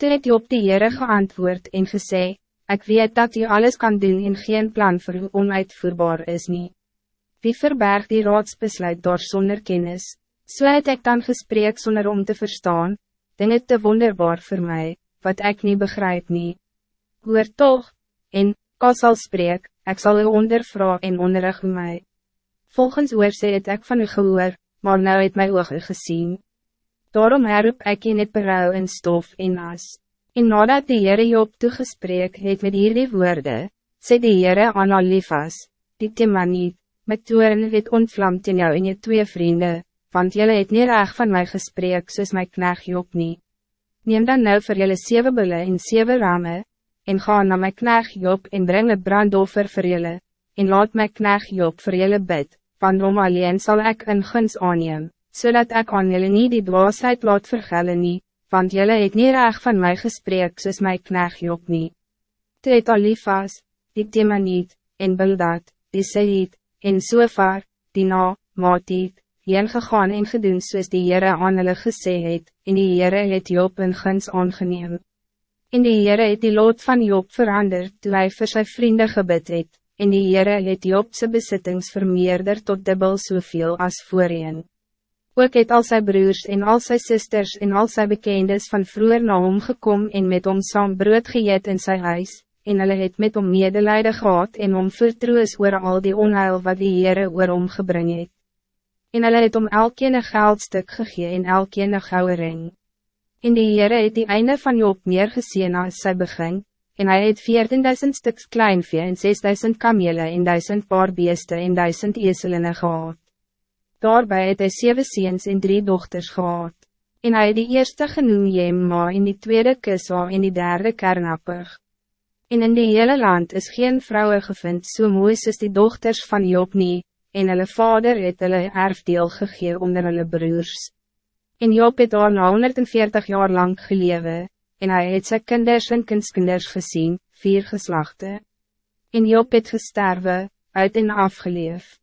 Toe het Job die Heere geantwoord en gesê, Ik weet dat u alles kan doen en geen plan voor u onuitvoerbaar is niet. Wie verberg die raadsbesluit door zonder kennis? So het ek dan gesprek zonder om te verstaan, dinge te wonderbaar voor mij, wat ik niet begrijp niet. Hoor toch, en, ka sal spreek, ek sal u ondervra en onderrig mij. Volgens oor sê het ek van u gehoor, maar nou het my oog u gezien. Daarom herroep ek in het berouw in stof en as. En nadat die Heere Job toegesprek het met hierdie woorde, sê die Heere aan Alifas, die Timaniet, met toeren het ontvlamt in jou en je twee vrienden, want jullie het niet reg van mij gesprek soos my knag Job nie. Neem dan nou voor jullie zeven bulle en zeven ramen, en ga naar my knag Job en breng een brandoffer voor jullie, en laat my knag Job voor jullie bid, van om alleen zal ik een guns aanneem zodat ik aan jullie niet die dwaasheid laat vergellen nie, want jullie het niet reg van mij gesprek soos my knag Job nie. Toe het Alifas, die Timaniet, en Bildad, die Said, en Sofar, die Na, Matiet, heen gegaan en gedoen soos die Heere aan hulle gesê het, en die Heere het Job in guns aangeneem. En die Heere het die lood van Job veranderd, toe hy vir sy vriende gebid het, en die Heere het Jobse besittings vermeerder tot dubbel soveel as voorheen. Ook het al zijn broers en al zijn zusters en al zijn bekendes van vroeger na hom gekom en met hom saam brood geëet in sy huis, en hulle het met hom medelijden gehad en hom vertroos oor al die onheil wat die Heere oor hom gebring het. En hulle het om elkeen een geldstuk gegee en elkeen een gouden ring. En die Heere het die einde van Job meer gezien als sy begin, en hij het 14.000 stuks kleinvee en 6.000 kamele en 1000 paar beeste en 1000 eselinne gehad. Daarbij het hy zeven ziens en drie dochters gehad. En hij die eerste genoem Jemma in die tweede Kissa en die derde Kernappig. En in die hele land is geen vrouwen gevind so mooi soos die dochters van Job nie, en hulle vader het hulle erfdeel gegee onder hulle broers. En Job het daar na 140 jaar lang gelewe, en hij het sy kinders en kindskinders gezien, vier geslachten. En Job het gesterwe, uit en afgeleefd.